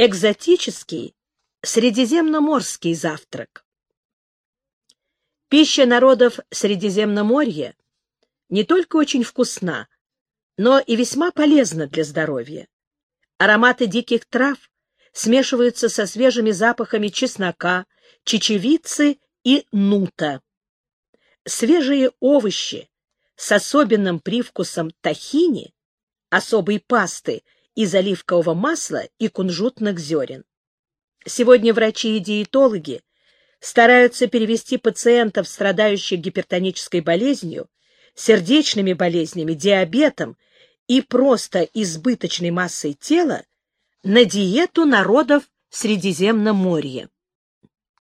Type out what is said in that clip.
экзотический средиземноморский завтрак. Пища народов Средиземноморья не только очень вкусна, но и весьма полезна для здоровья. Ароматы диких трав смешиваются со свежими запахами чеснока, чечевицы и нута. Свежие овощи с особенным привкусом тахини, особой пасты из оливкового масла и кунжутных зерен. Сегодня врачи и диетологи стараются перевести пациентов, страдающих гипертонической болезнью, сердечными болезнями, диабетом и просто избыточной массой тела на диету народов Средиземноморья.